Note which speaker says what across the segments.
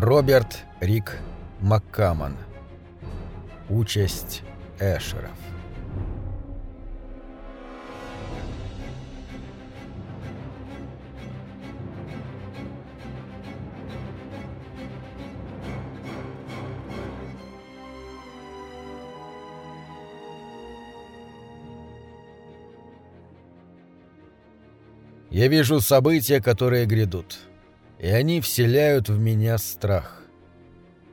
Speaker 1: Роберт Рик Маккаман. Участь Эшеров. Я вижу события, которые грядут, и они вселяют в меня страх.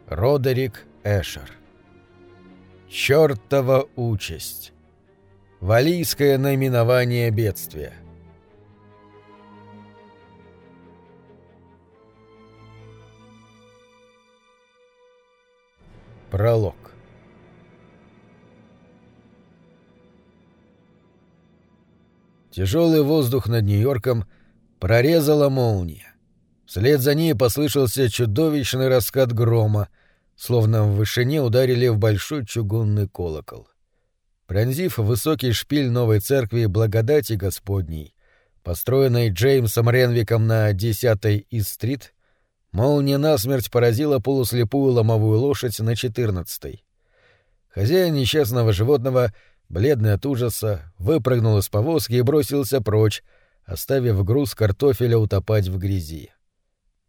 Speaker 1: Родерик Эшер. Чёртова участь. Валийское наименование бедствия. Пролог. Тяжелый воздух над Нью-Йорком прорезала молния. Вслед за ней послышался чудовищный раскат грома, словно в вышине ударили в большой чугунный колокол. Пронзив высокий шпиль новой церкви Благодати Господней, построенной Джеймсом Ренвиком на 10-й Ист-стрит, молния насмерть поразила полуслепую ломовую лошадь на 14-й. Хозяин несчастного животного — бледный от ужаса, выпрыгнул из повозки и бросился прочь, оставив груз картофеля утопать в грязи.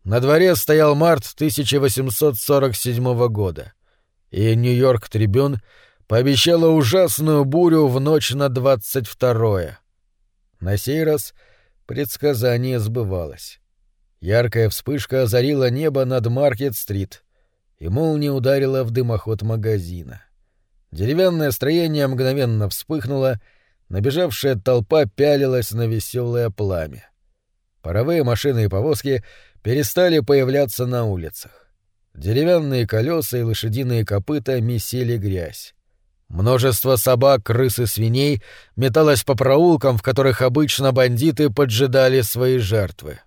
Speaker 1: На дворе стоял март 1847 года, и Нью-Йорк Трибюн пообещала ужасную бурю в ночь на 22-е. На сей раз предсказание сбывалось. Яркая вспышка озарила небо над Маркет-стрит, и молния ударила в дымоход магазина. Деревянное строение мгновенно вспыхнуло, набежавшая толпа пялилась на веселое пламя. Паровые машины и повозки перестали появляться на улицах. Деревянные колеса и лошадиные копыта месили грязь. Множество собак, крыс и свиней металось по проулкам, в которых обычно бандиты поджидали свои жертвы.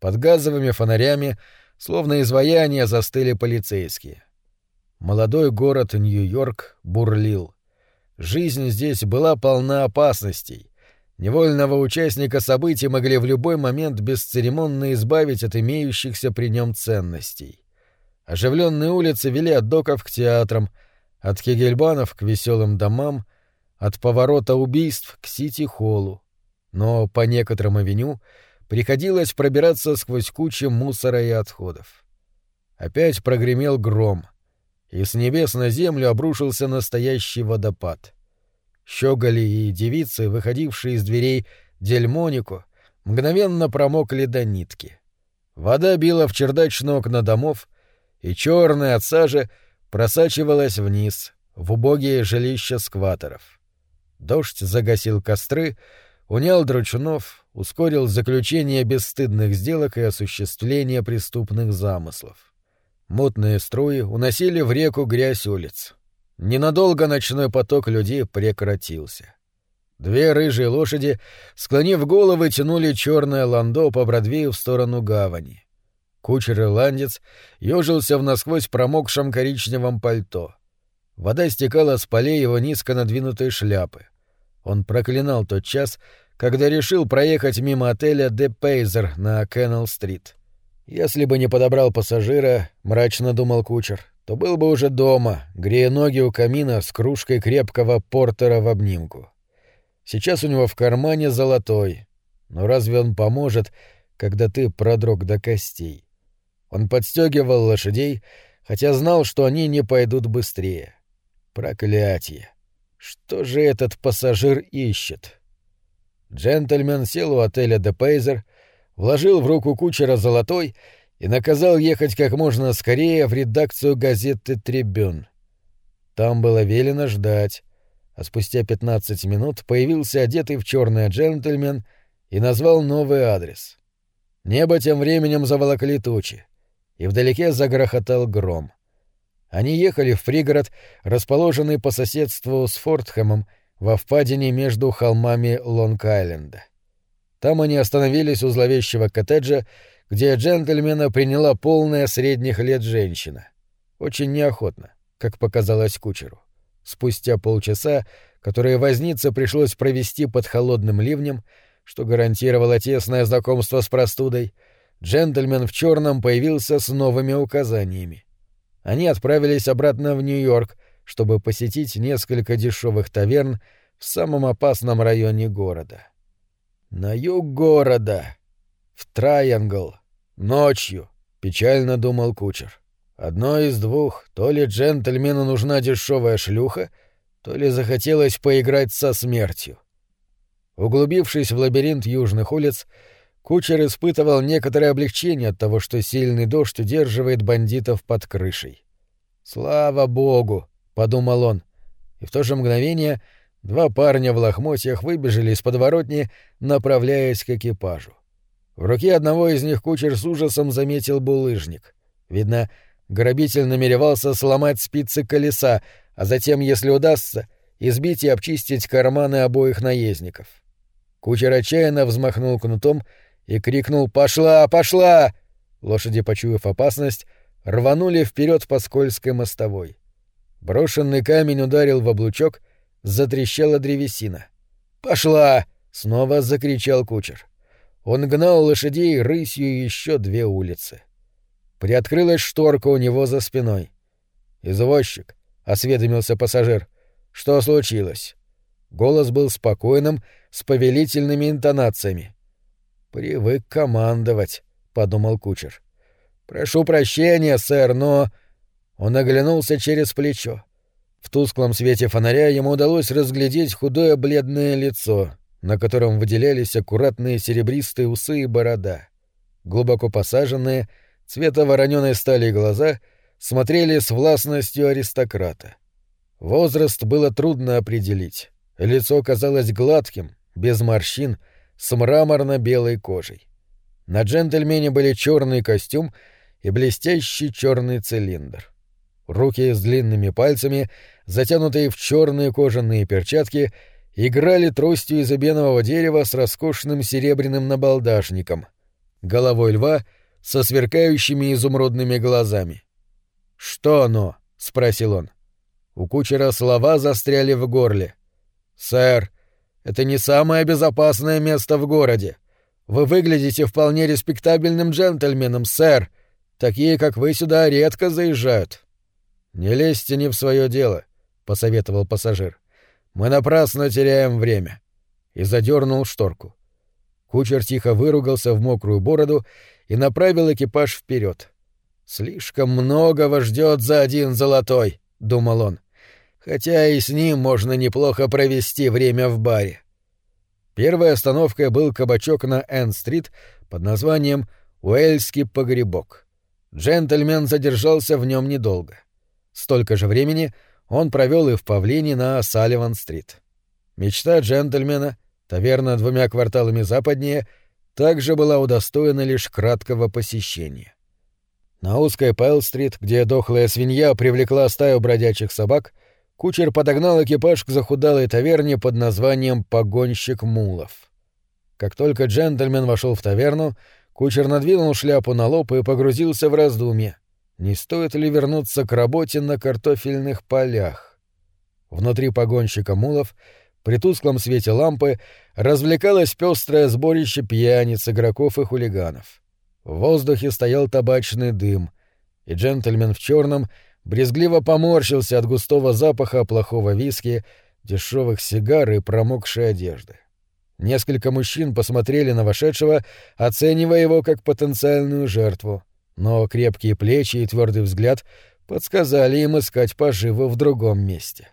Speaker 1: Под газовыми фонарями, словно изваяния, застыли полицейские. Молодой город Нью-Йорк бурлил. Жизнь здесь была полна опасностей. Невольного участника событий могли в любой момент бесцеремонно избавить от имеющихся при нем ценностей. Оживленные улицы вели от доков к театрам, от кегельбанов к веселым домам, от поворота убийств к Сити-холлу. Но по некоторым авеню приходилось пробираться сквозь кучи мусора и отходов. Опять прогремел гром — и с небес на землю обрушился настоящий водопад. Щеголи и девицы, выходившие из дверей Дельмонику, мгновенно промокли до нитки. Вода била в чердачные окна домов, и черная от сажи просачивалась вниз, в убогие жилища скваторов. Дождь загасил костры, унял дручунов, ускорил заключение бесстыдных сделок и осуществление преступных замыслов. Мутные струи уносили в реку грязь улиц. Ненадолго ночной поток людей прекратился. Две рыжие лошади, склонив головы, тянули черное ландо по Бродвею в сторону гавани. Кучер-ирландец ежился в насквозь промокшем коричневом пальто. Вода стекала с полей его низко надвинутой шляпы. Он проклинал тот час, когда решил проехать мимо отеля «Де Пейзер» на Кеннелл-стрит. Если бы не подобрал пассажира, мрачно думал кучер, то был бы уже дома, грея ноги у камина с кружкой крепкого портера в обнимку. Сейчас у него в кармане золотой. Но разве он поможет, когда ты продрог до костей? Он подстегивал лошадей, хотя знал, что они не пойдут быстрее. Проклятие! Что же этот пассажир ищет? Джентльмен сел у отеля «Де Пейзер», вложил в руку кучера золотой и наказал ехать как можно скорее в редакцию газеты «Трибюн». Там было велено ждать, а спустя 15 минут появился одетый в черный джентльмен и назвал новый адрес. Небо тем временем заволокли тучи, и вдалеке загрохотал гром. Они ехали в пригород, расположенный по соседству с Фортхэмом во впадине между холмами Лонг-Айленда. Там они остановились у зловещего коттеджа, где джентльмена приняла полная средних лет женщина. Очень неохотно, как показалось кучеру. Спустя полчаса, которые вознице пришлось провести под холодным ливнем, что гарантировало тесное знакомство с простудой, джентльмен в черном появился с новыми указаниями. Они отправились обратно в Нью-Йорк, чтобы посетить несколько дешевых таверн в самом опасном районе города. На юг города, в Трайангл, ночью, печально думал кучер. Одно из двух, то ли джентльмену нужна дешевая шлюха, то ли захотелось поиграть со смертью. Углубившись в лабиринт южных улиц, кучер испытывал некоторое облегчение от того, что сильный дождь удерживает бандитов под крышей. «Слава богу!» — подумал он, и в то же мгновение два парня в лохмотьях выбежали из подворотни, направляясь к экипажу. В руке одного из них кучер с ужасом заметил булыжник. Видно, грабитель намеревался сломать спицы колеса, а затем, если удастся, избить и обчистить карманы обоих наездников. Кучер отчаянно взмахнул кнутом и крикнул «Пошла! Пошла!». Лошади, почуяв опасность, рванули вперед по скользкой мостовой. Брошенный камень ударил в облучок, затрещала древесина. «Пошла!» — снова закричал кучер. Он гнал лошадей рысью еще две улицы. Приоткрылась шторка у него за спиной. «Извозчик», — осведомился пассажир, — «что случилось?» Голос был спокойным, с повелительными интонациями. «Привык командовать», — подумал кучер. «Прошу прощения, сэр, но...» Он оглянулся через плечо. В тусклом свете фонаря ему удалось разглядеть худое бледное лицо, на котором выделялись аккуратные серебристые усы и борода. Глубоко посаженные, цвета вороненой стали глаза смотрели с властностью аристократа. Возраст было трудно определить. Лицо казалось гладким, без морщин, с мраморно-белой кожей. На джентльмене были черный костюм и блестящий черный цилиндр. Руки с длинными пальцами, затянутые в черные кожаные перчатки, играли тростью из обенового дерева с роскошным серебряным набалдашником, головой льва со сверкающими изумрудными глазами. «Что оно?» — спросил он. У кучера слова застряли в горле. «Сэр, это не самое безопасное место в городе. Вы выглядите вполне респектабельным джентльменом, сэр. Такие, как вы, сюда редко заезжают». «Не лезьте не в свое дело», — посоветовал пассажир. «Мы напрасно теряем время». И задернул шторку. Кучер тихо выругался в мокрую бороду и направил экипаж вперед. «Слишком многого ждет за один золотой», — думал он хотя и с ним можно неплохо провести время в баре. Первой остановкой был кабачок на Энн-стрит под названием «Уэльский погребок». Джентльмен задержался в нем недолго. Столько же времени он провел и в павлине на Салливан-стрит. Мечта джентльмена, таверна двумя кварталами западнее, также была удостоена лишь краткого посещения. На узкой Пэл-стрит, где дохлая свинья привлекла стаю бродячих собак, кучер подогнал экипаж к захудалой таверне под названием «Погонщик мулов». Как только джентльмен вошел в таверну, кучер надвинул шляпу на лоб и погрузился в раздумье. Не стоит ли вернуться к работе на картофельных полях? Внутри погонщика мулов, при тусклом свете лампы, развлекалось пестрое сборище пьяниц, игроков и хулиганов. В воздухе стоял табачный дым, и джентльмен в черном — брезгливо поморщился от густого запаха плохого виски, дешевых сигар и промокшей одежды. Несколько мужчин посмотрели на вошедшего, оценивая его как потенциальную жертву, но крепкие плечи и твердый взгляд подсказали им искать поживу в другом месте.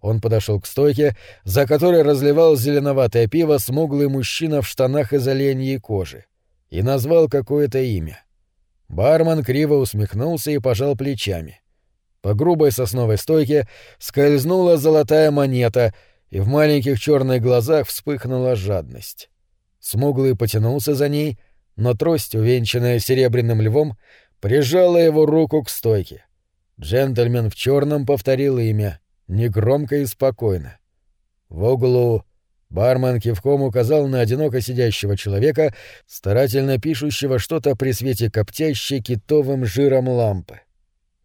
Speaker 1: Он подошел к стойке, за которой разливал зеленоватое пиво смуглый мужчина в штанах из оленьей кожи, и назвал какое-то имя. Бармен криво усмехнулся и пожал плечами. По грубой сосновой стойке скользнула золотая монета, и в маленьких черных глазах вспыхнула жадность. Смуглый потянулся за ней, но трость, увенчанная серебряным львом, прижала его руку к стойке. Джентльмен в черном повторил имя, негромко и спокойно. В углу бармен кивком указал на одиноко сидящего человека, старательно пишущего что-то при свете коптящей китовым жиром лампы.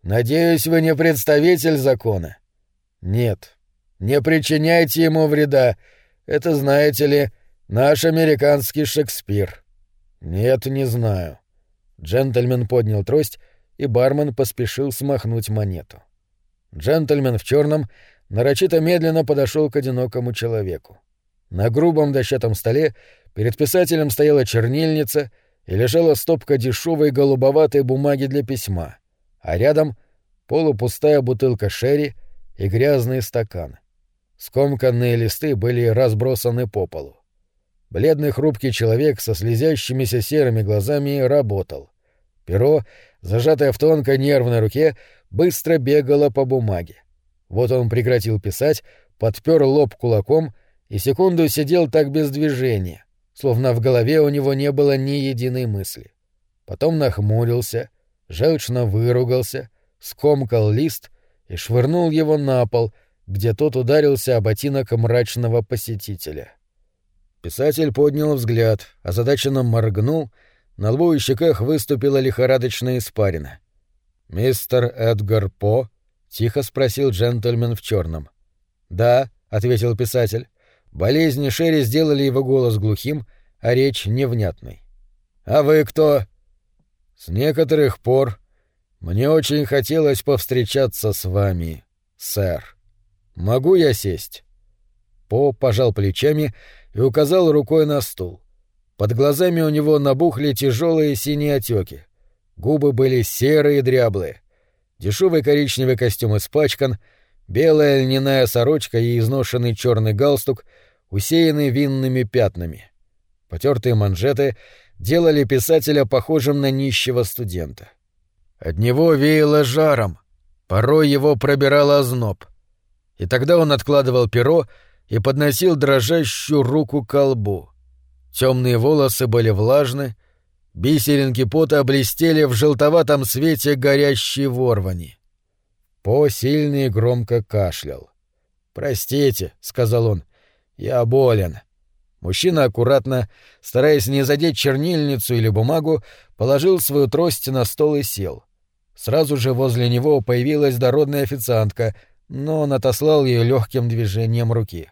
Speaker 1: Надеюсь, вы не представитель закона? Нет. Не причиняйте ему вреда. Это, знаете ли, наш американский Шекспир. Нет, не знаю. Джентльмен поднял трость, и бармен поспешил смахнуть монету. Джентльмен в черном нарочито медленно подошел к одинокому человеку. На грубом дощатом столе перед писателем стояла чернильница и лежала стопка дешевой голубоватой бумаги для письма, а рядом полупустая бутылка шерри и грязный стакан. Скомканные листы были разбросаны по полу. Бледный хрупкий человек со слезящимися серыми глазами работал. Перо, зажатое в тонкой нервной руке, быстро бегало по бумаге. Вот он прекратил писать, подпер лоб кулаком и секунду сидел так без движения, словно в голове у него не было ни единой мысли. Потом нахмурился, желчно выругался, скомкал лист и швырнул его на пол, где тот ударился об ботинок мрачного посетителя. Писатель поднял взгляд, озадаченно моргнул, на лбу и щеках выступила лихорадочная испарина. «Мистер Эдгар По?» — тихо спросил джентльмен в черном. «Да», — ответил писатель. Болезни Шерри сделали его голос глухим, а речь невнятной. «А вы кто?» «С некоторых пор мне очень хотелось повстречаться с вами, сэр. Могу я сесть?» По пожал плечами и указал рукой на стул. Под глазами у него набухли тяжелые синие отеки. Губы были серые и дряблые. Дешевый коричневый костюм испачкан, белая льняная сорочка и изношенный черный галстук усеяны винными пятнами. Потертые манжеты делали писателя похожим на нищего студента. От него веяло жаром, порой его пробирал озноб. И тогда он откладывал перо и подносил дрожащую руку к колбу. Темные волосы были влажны, бисеринки пота блестели в желтоватом свете горящей ворвани. По сильно и громко кашлял. «Простите», — сказал он, — «я болен». Мужчина аккуратно, стараясь не задеть чернильницу или бумагу, положил свою трость на стол и сел. Сразу же возле него появилась дородная официантка, но он отослал ее легким движением руки.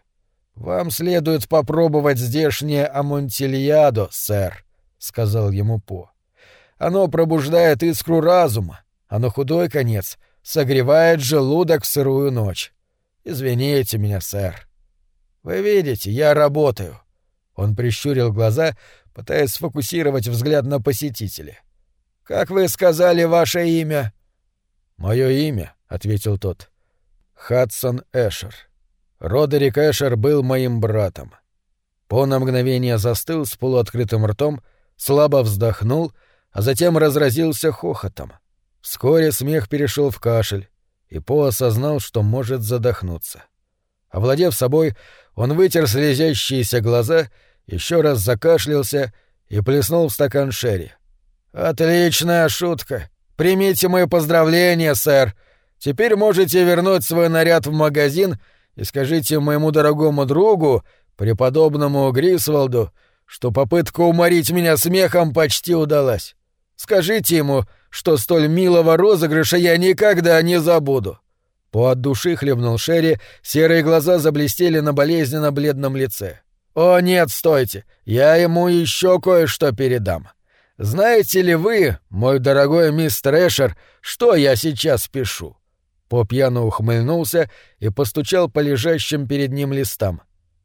Speaker 1: «Вам следует попробовать здешнее амонтильядо, сэр», — сказал ему По. «Оно пробуждает искру разума, а на худой конец согревает желудок в сырую ночь. Извините меня, сэр. Вы видите, я работаю». Он прищурил глаза, пытаясь сфокусировать взгляд на посетителя. «Как вы сказали ваше имя?» «Мое имя», — ответил тот. «Хадсон Эшер». Родерик Эшер был моим братом. По на мгновение застыл с полуоткрытым ртом, слабо вздохнул, а затем разразился хохотом. Вскоре смех перешел в кашель, и По осознал, что может задохнуться. Овладев собой, он вытер слезящиеся глаза, еще раз закашлялся и плеснул в стакан Шерри. «Отличная шутка! Примите мои поздравления, сэр! Теперь можете вернуть свой наряд в магазин — и скажите моему дорогому другу, преподобному Грисволду, что попытка уморить меня смехом почти удалась. Скажите ему, что столь милого розыгрыша я никогда не забуду». По от души хлебнул Шерри, серые глаза заблестели на болезненно бледном лице. «О, нет, стойте, я ему еще кое-что передам. Знаете ли вы, мой дорогой мистер Эшер, что я сейчас пишу? По пьяно ухмыльнулся и постучал по лежащим перед ним листам.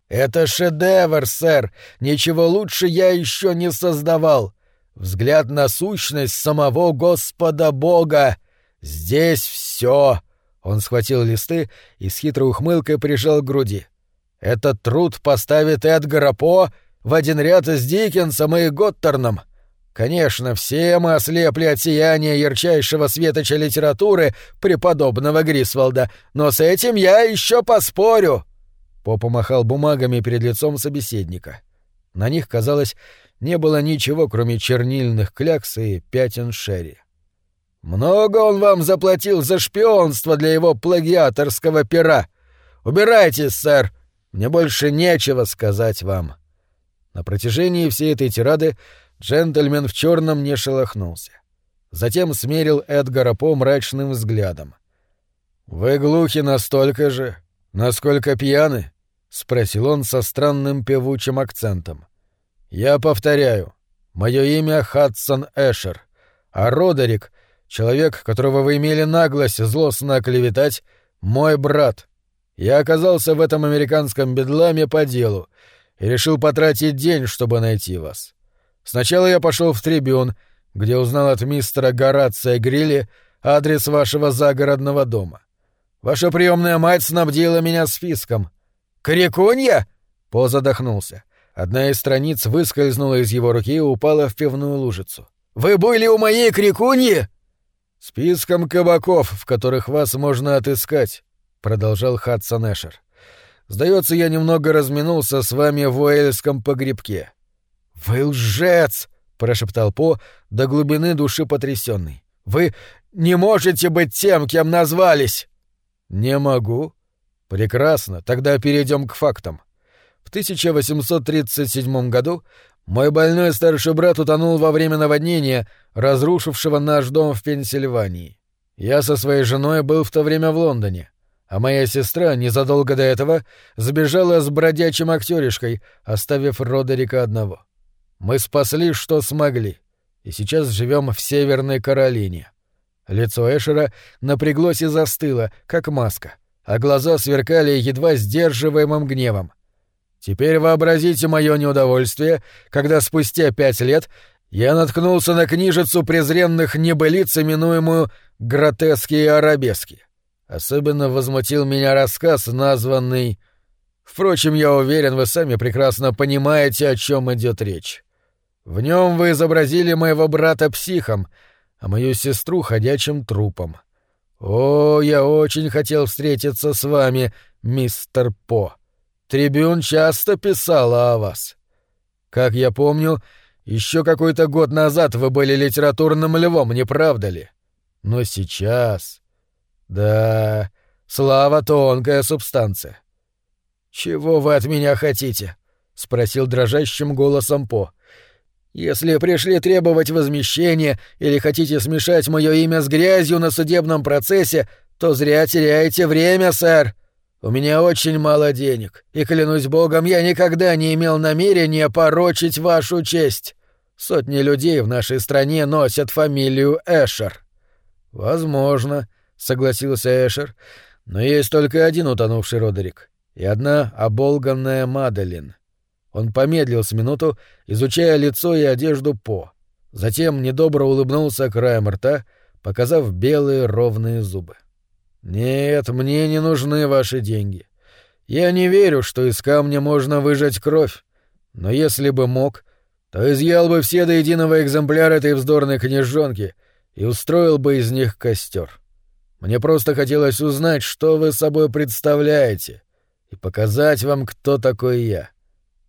Speaker 1: «Это шедевр, сэр! Ничего лучше я еще не создавал! Взгляд на сущность самого Господа Бога! Здесь все!» Он схватил листы и с хитрой ухмылкой прижал к груди. «Этот труд поставит Эдгара По в один ряд с Диккенсом и Готтерном!» Конечно, все мы ослепли от сияния ярчайшего светоча литературы преподобного Грисволда, но с этим я еще поспорю. По помахал бумагами перед лицом собеседника. На них, казалось, не было ничего, кроме чернильных клякс и пятен шерри. «Много он вам заплатил за шпионство для его плагиаторского пера. Убирайтесь, сэр, мне больше нечего сказать вам». На протяжении всей этой тирады Джентльмен в черном не шелохнулся. Затем смерил Эдгара По мрачным взглядом. «Вы глухи настолько же, насколько пьяны?» — спросил он со странным певучим акцентом. «Я повторяю, мое имя Хадсон Эшер. А Родерик, человек, которого вы имели наглость злостно оклеветать, мой брат. Я оказался в этом американском бедламе по делу и решил потратить день, чтобы найти вас. Сначала я пошел в трибюн, где узнал от мистера Горация Грилли адрес вашего загородного дома. Ваша приемная мать снабдила меня списком. «Крикунья?» — По задохнулся. Одна из страниц выскользнула из его руки и упала в пивную лужицу. «Вы были у моей крикуньи?» «Списком кабаков, в которых вас можно отыскать», — продолжал Хадсон Эшер. «Сдается, я немного разминулся с вами в Уэльском погребке». «Вы лжец!» — прошептал По, до глубины души потрясенный. «Вы не можете быть тем, кем назвались!» «Не могу». «Прекрасно, тогда перейдем к фактам. В 1837 году мой больной старший брат утонул во время наводнения, разрушившего наш дом в Пенсильвании. Я со своей женой был в то время в Лондоне, а моя сестра незадолго до этого сбежала с бродячим актеришкой, оставив Родерика одного. Мы спасли, что смогли, и сейчас живем в Северной Каролине. Лицо Эшера напряглось и застыло, как маска, а глаза сверкали едва сдерживаемым гневом. Теперь вообразите мое неудовольствие, когда спустя пять лет я наткнулся на книжицу презренных небылиц, именуемую «Гротески арабески». Особенно возмутил меня рассказ, названный... Впрочем, я уверен, вы сами прекрасно понимаете, о чем идет речь. В нем вы изобразили моего брата психом, а мою сестру ходячим трупом. О, я очень хотел встретиться с вами, мистер По. Трибюн часто писала о вас. Как я помню, еще какой-то год назад вы были литературным львом, не правда ли? Но сейчас... Да, слава — тонкая субстанция. «Чего вы от меня хотите?» — спросил дрожащим голосом По. «Если пришли требовать возмещения или хотите смешать мое имя с грязью на судебном процессе, то зря теряете время, сэр. У меня очень мало денег, и, клянусь богом, я никогда не имел намерения порочить вашу честь. Сотни людей в нашей стране носят фамилию Эшер». «Возможно», — согласился Эшер, — «но есть только один утонувший Родерик и одна оболганная Маделин». Он помедлил с минуту, изучая лицо и одежду По. Затем недобро улыбнулся краем рта, показав белые ровные зубы. «Нет, мне не нужны ваши деньги. Я не верю, что из камня можно выжать кровь. Но если бы мог, то изъял бы все до единого экземпляра этой вздорной книжонки и устроил бы из них костер. Мне просто хотелось узнать, что вы собой представляете, и показать вам, кто такой я.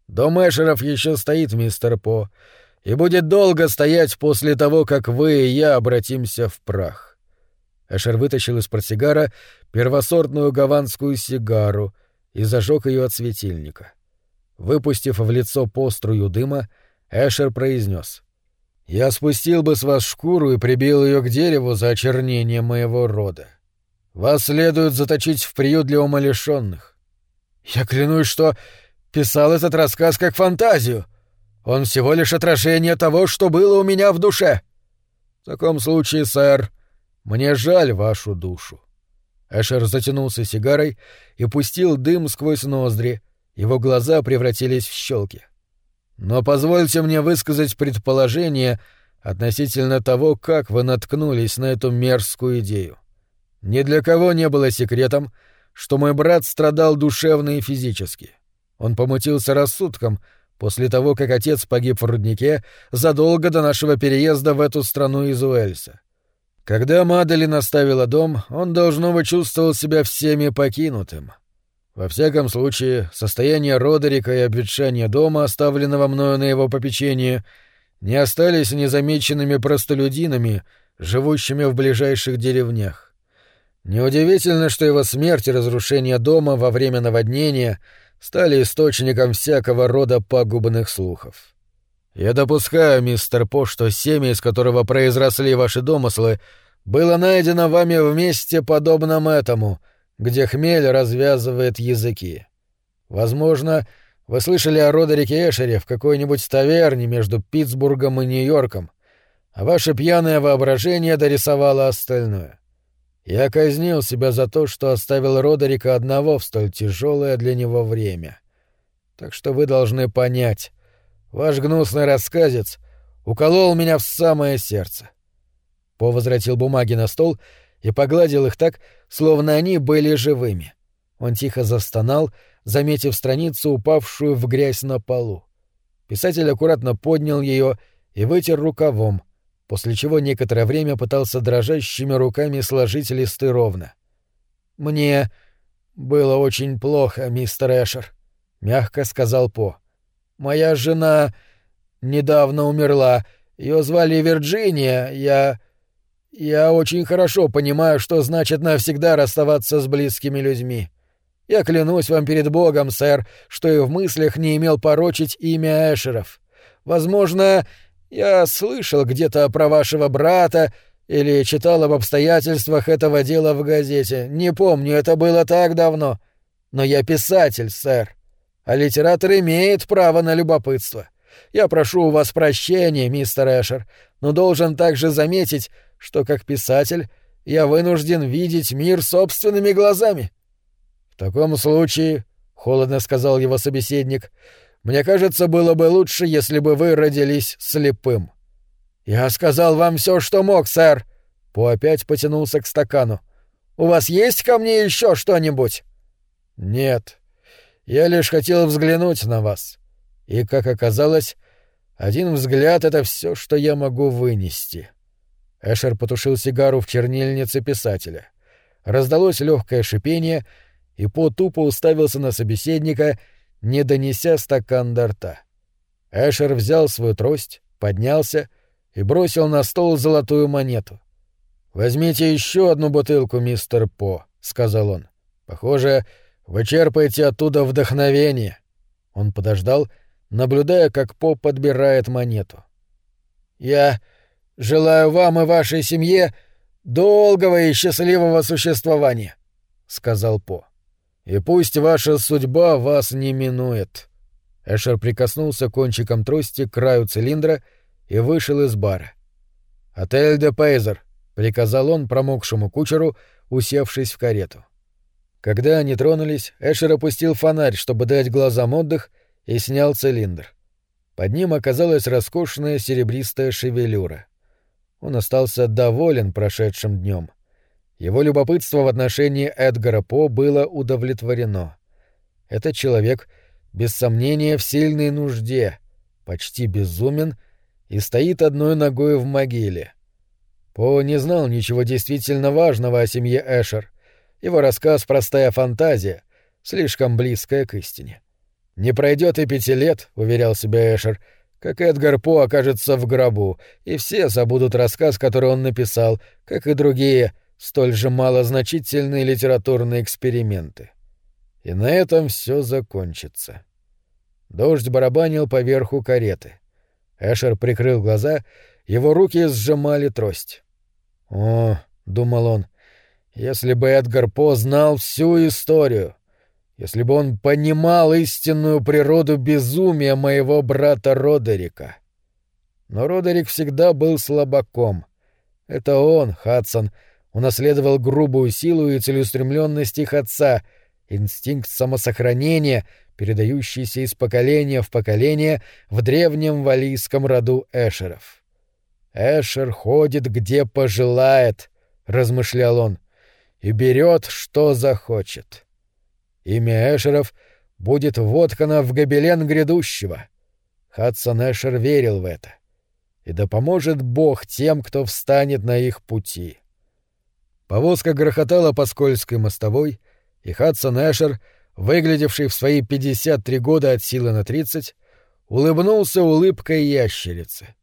Speaker 1: Дом Эшеров еще стоит, мистер По, и будет долго стоять после того, как вы и я обратимся в прах. Эшер вытащил из портсигара первосортную гаванскую сигару и зажег ее от светильника. Выпустив в лицо пострую дыма, Эшер произнес: «Я спустил бы с вас шкуру и прибил ее к дереву за очернение моего рода. Вас следует заточить в приют для умалишенных. Я клянусь, что писал этот рассказ как фантазию. Он всего лишь отражение того, что было у меня в душе. В таком случае, сэр, — мне жаль вашу душу. Эшер затянулся сигарой и пустил дым сквозь ноздри. Его глаза превратились в щелки. Но позвольте мне высказать предположение относительно того, как вы наткнулись на эту мерзкую идею. Ни для кого не было секретом, что мой брат страдал душевно и физически. Он помутился рассудком после того, как отец погиб в руднике задолго до нашего переезда в эту страну из Уэльса. Когда Маделин оставила дом, он, должно быть, чувствовал себя всеми покинутым. Во всяком случае, состояние Родерика и обветшание дома, оставленного мною на его попечение, не остались незамеченными простолюдинами, живущими в ближайших деревнях. Неудивительно, что его смерть и разрушение дома во время наводнения стали источником всякого рода пагубных слухов. Я допускаю, мистер По, что семя, из которого произросли ваши домыслы, было найдено вами в месте, подобном этому, где хмель развязывает языки. Возможно, вы слышали о Родерике Эшере в какой-нибудь таверне между Питтсбургом и Нью-Йорком, а ваше пьяное воображение дорисовало остальное. Я казнил себя за то, что оставил Родерика одного в столь тяжелое для него время. Так что вы должны понять, ваш гнусный рассказец уколол меня в самое сердце. По возвратил бумаги на стол и погладил их так, словно они были живыми. Он тихо застонал, заметив страницу, упавшую в грязь на полу. Писатель аккуратно поднял ее и вытер рукавом, после чего некоторое время пытался дрожащими руками сложить листы ровно. «Мне было очень плохо, мистер Эшер», — мягко сказал По. «Моя жена недавно умерла. Ее звали Вирджиния. Я... Я очень хорошо понимаю, что значит навсегда расставаться с близкими людьми. Я клянусь вам перед Богом, сэр, что и в мыслях не имел порочить имя Эшеров. Возможно, я слышал где-то про вашего брата или читал об обстоятельствах этого дела в газете. Не помню, это было так давно. Но я писатель, сэр. А литератор имеет право на любопытство. Я прошу у вас прощения, мистер Эшер, но должен также заметить, что как писатель я вынужден видеть мир собственными глазами. «В таком случае», — холодно сказал его собеседник, — «мне кажется, было бы лучше, если бы вы родились слепым». «Я сказал вам все, что мог, сэр». По опять потянулся к стакану. «У вас есть ко мне еще что-нибудь?» «Нет. Я лишь хотел взглянуть на вас. И, как оказалось, один взгляд — это все, что я могу вынести». Эшер потушил сигару в чернильнице писателя. Раздалось легкое шипение — и По тупо уставился на собеседника, не донеся стакан до рта. Эшер взял свою трость, поднялся и бросил на стол золотую монету. «Возьмите еще одну бутылку, мистер По», — сказал он. «Похоже, вы черпаете оттуда вдохновение». Он подождал, наблюдая, как По подбирает монету. «Я желаю вам и вашей семье долгого и счастливого существования», — сказал По. И пусть ваша судьба вас не минует. Эшер прикоснулся кончиком трости к краю цилиндра и вышел из бара. «Отель де Пейзер», — приказал он промокшему кучеру, усевшись в карету. Когда они тронулись, Эшер опустил фонарь, чтобы дать глазам отдых, и снял цилиндр. Под ним оказалась роскошная серебристая шевелюра. Он остался доволен прошедшим днем. Его любопытство в отношении Эдгара По было удовлетворено. Этот человек, без сомнения, в сильной нужде, почти безумен и стоит одной ногой в могиле. По не знал ничего действительно важного о семье Эшер. Его рассказ — простая фантазия, слишком близкая к истине. «Не пройдет и пяти лет», — уверял себя Эшер, — как Эдгар По окажется в гробу, и все забудут рассказ, который он написал, как и другие — столь же малозначительные литературные эксперименты. И на этом все закончится. Дождь барабанил поверху кареты. Эшер прикрыл глаза, его руки сжимали трость. «О», — думал он, — «если бы Эдгар По знал всю историю, если бы он понимал истинную природу безумия моего брата Родерика». Но Родерик всегда был слабаком. Это он, Хадсон, — унаследовал грубую силу и целеустремленность их отца, инстинкт самосохранения, передающийся из поколения в поколение в древнем валийском роду Эшеров. «Эшер ходит, где пожелает», — размышлял он, — «и берет, что захочет». Имя Эшеров будет воткано в гобелен грядущего. Хадсон Эшер верил в это. И да поможет Бог тем, кто встанет на их пути. Повозка грохотала по скользкой мостовой, и Хадсон Эшер, выглядевший в свои 53 года от силы на 30, улыбнулся улыбкой ящерицы.